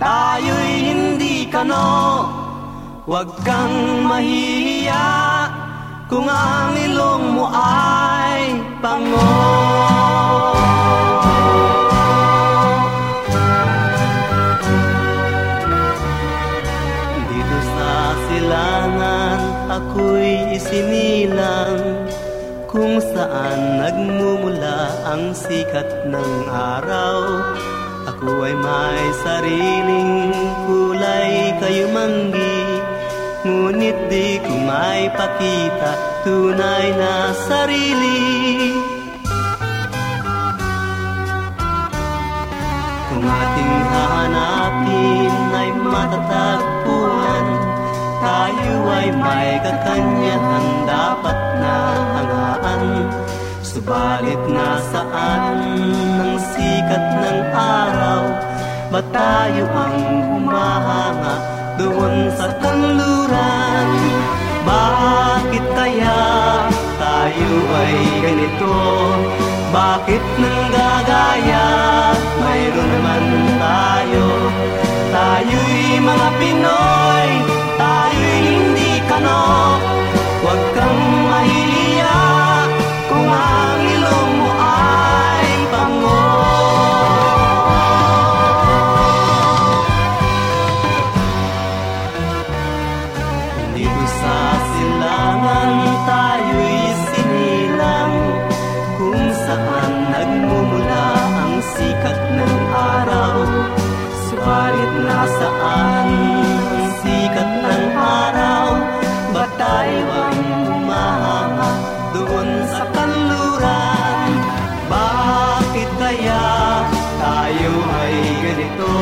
Tayo'y hindi kano. Huwag kang mahihiya Kung ang ilong mo ay pango. Dito sa silangan Ako'y isinilang kung saan nagmumula ang sikat ng araw. Ako ay may sariling kulay kayo manggi. Ngunit di ko may pakita tunay na sarili. Kung ating hahanapin ay matatagpuan Tayo ay may kakanyahan dapat na hangaan. Subalit nasaan Ba't tayo ang humahanga doon sa kanluran Bakit kaya tayo ay ganito? Bakit nang gagaya mayroon naman tayo? Tayo'y mga Pinoy nasaan? Ang sikat ng araw ba tayo ay humahanga sa kanluran? Bakit kaya tayo ay ganito?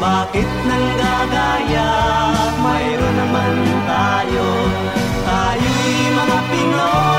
Bakit nang gagaya mayroon naman tayo. Tayo'y mga Pinoy.